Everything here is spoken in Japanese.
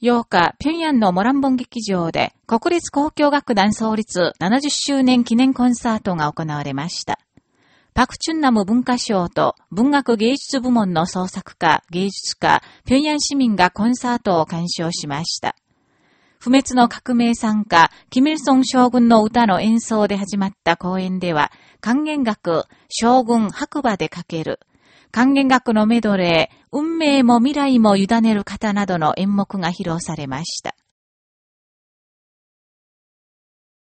8日、平壌のモランボン劇場で国立交響楽団創立70周年記念コンサートが行われました。パクチュンナム文化賞と文学芸術部門の創作家、芸術家、平壌市民がコンサートを鑑賞しました。不滅の革命参加、キミルソン将軍の歌の演奏で始まった公演では、還元楽、将軍白馬でかける、還元楽のメドレー、運命も未来も委ねる方などの演目が披露されました。